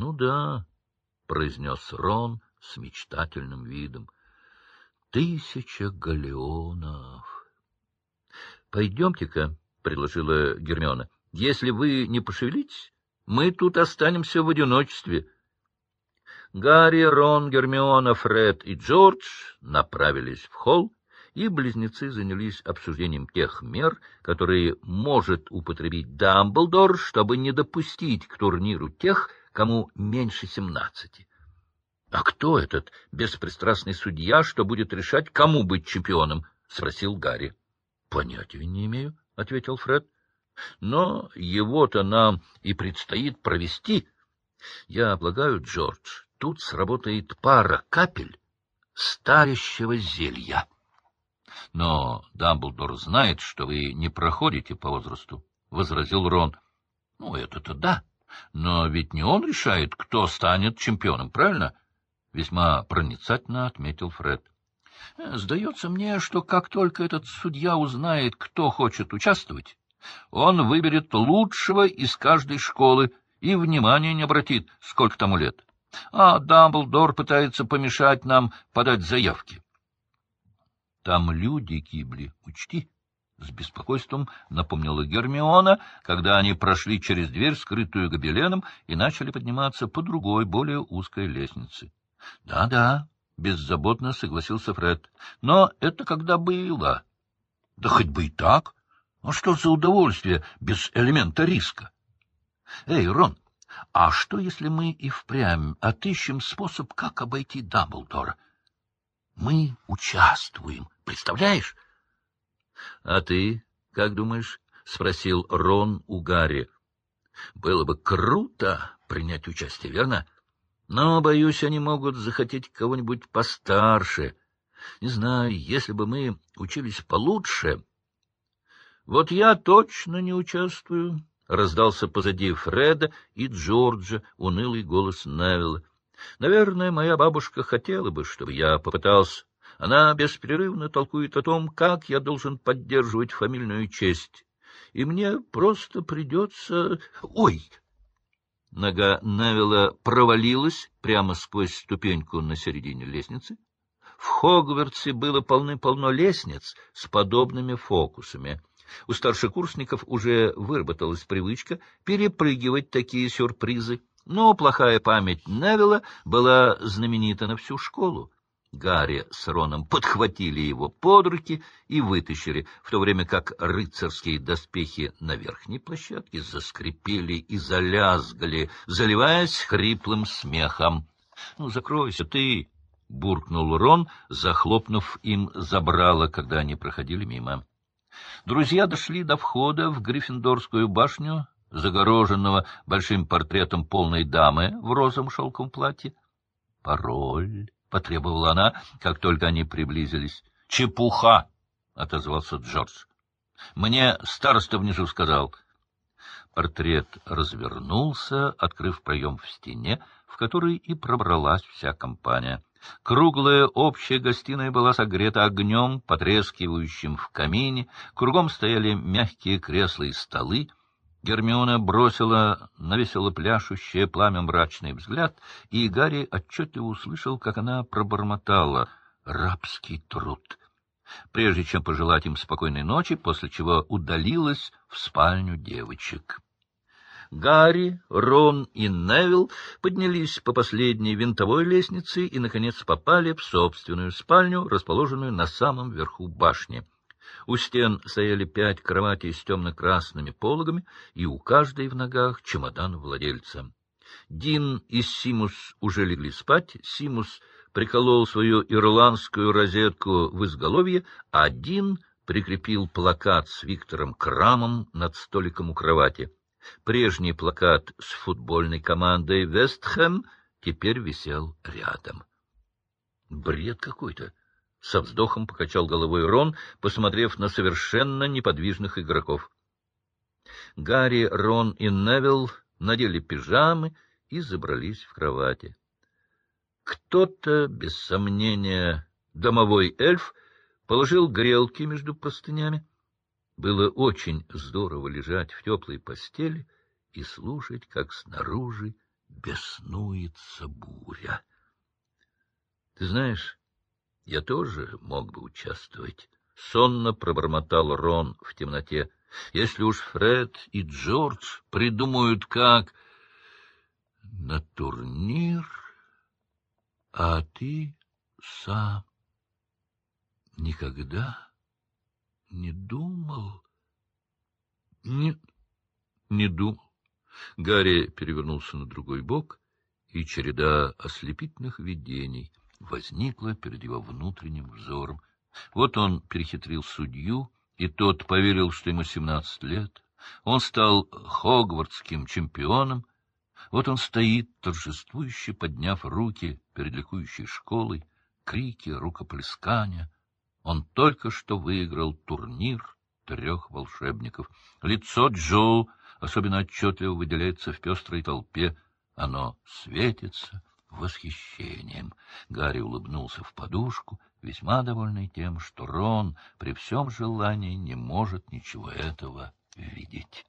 Ну да, — произнес Рон с мечтательным видом. — Тысяча галеонов. — Пойдемте-ка, — предложила Гермиона. — Если вы не пошевелитесь, мы тут останемся в одиночестве. Гарри, Рон, Гермиона, Фред и Джордж направились в холл, и близнецы занялись обсуждением тех мер, которые может употребить Дамблдор, чтобы не допустить к турниру тех, кому меньше семнадцати. — А кто этот беспристрастный судья, что будет решать, кому быть чемпионом? — спросил Гарри. — Понятия не имею, — ответил Фред. — Но его-то нам и предстоит провести. Я полагаю, Джордж, тут сработает пара капель старящего зелья. — Но Дамблдор знает, что вы не проходите по возрасту, — возразил Рон. — Ну, это-то да. Но ведь не он решает, кто станет чемпионом, правильно? — весьма проницательно отметил Фред. — Сдается мне, что как только этот судья узнает, кто хочет участвовать, он выберет лучшего из каждой школы и внимания не обратит, сколько тому лет. А Дамблдор пытается помешать нам подать заявки. — Там люди гибли, учти, — с беспокойством напомнила Гермиона, когда они прошли через дверь, скрытую гобеленом, и начали подниматься по другой, более узкой лестнице. «Да, — Да-да, — беззаботно согласился Фред, — но это когда было. — Да хоть бы и так. Ну что за удовольствие без элемента риска? — Эй, Рон, а что, если мы и впрямь отыщем способ, как обойти Дамблдора? — мы участвуем, представляешь? — А ты как думаешь? — спросил Рон у Гарри. — Было бы круто принять участие, верно? Но, боюсь, они могут захотеть кого-нибудь постарше. Не знаю, если бы мы учились получше... — Вот я точно не участвую, — раздался позади Фреда и Джорджа унылый голос Невилла. Наверное, моя бабушка хотела бы, чтобы я попытался. Она беспрерывно толкует о том, как я должен поддерживать фамильную честь. И мне просто придется... Ой! Нога Невилла провалилась прямо сквозь ступеньку на середине лестницы. В Хогвартсе было полны-полно лестниц с подобными фокусами. У старшекурсников уже выработалась привычка перепрыгивать такие сюрпризы. Но плохая память Невилла была знаменита на всю школу. Гарри с Роном подхватили его под руки и вытащили, в то время как рыцарские доспехи на верхней площадке заскрипели и залязгали, заливаясь хриплым смехом. — Ну, закройся ты! — буркнул Рон, захлопнув им забрало, когда они проходили мимо. Друзья дошли до входа в Гриффиндорскую башню загороженного большим портретом полной дамы в розовом шелковом платье. «Пароль!» — потребовала она, как только они приблизились. «Чепуха!» — отозвался Джордж. «Мне староста внизу сказал». Портрет развернулся, открыв проем в стене, в который и пробралась вся компания. Круглая общая гостиная была согрета огнем, потрескивающим в камине, кругом стояли мягкие кресла и столы, Гермиона бросила на пляшущее пламя мрачный взгляд, и Гарри отчетливо услышал, как она пробормотала «рабский труд», прежде чем пожелать им спокойной ночи, после чего удалилась в спальню девочек. Гарри, Рон и Невилл поднялись по последней винтовой лестнице и, наконец, попали в собственную спальню, расположенную на самом верху башни. У стен стояли пять кроватей с темно-красными пологами, и у каждой в ногах чемодан владельца. Дин и Симус уже легли спать. Симус приколол свою ирландскую розетку в изголовье, а Дин прикрепил плакат с Виктором Крамом над столиком у кровати. Прежний плакат с футбольной командой «Вестхэм» теперь висел рядом. Бред какой-то. Со вздохом покачал головой Рон, посмотрев на совершенно неподвижных игроков. Гарри, Рон и Невилл надели пижамы и забрались в кровати. Кто-то, без сомнения, домовой эльф, положил грелки между простынями. Было очень здорово лежать в теплой постели и слушать, как снаружи беснуется буря. Ты знаешь, я тоже мог бы участвовать. Сонно пробормотал Рон в темноте. Если уж Фред и Джордж придумают как... На турнир, а ты сам никогда не думал? Не, не думал. Гарри перевернулся на другой бок, и череда ослепительных видений возникла перед его внутренним взором. Вот он перехитрил судью, и тот поверил, что ему семнадцать лет. Он стал хогвартским чемпионом. Вот он стоит, торжествующе подняв руки перед ликующей школой, крики, рукоплескания. Он только что выиграл турнир трех волшебников. Лицо Джо особенно отчетливо выделяется в пестрой толпе. Оно светится восхищением. Гарри улыбнулся в подушку, весьма довольный тем, что Рон при всем желании не может ничего этого видеть.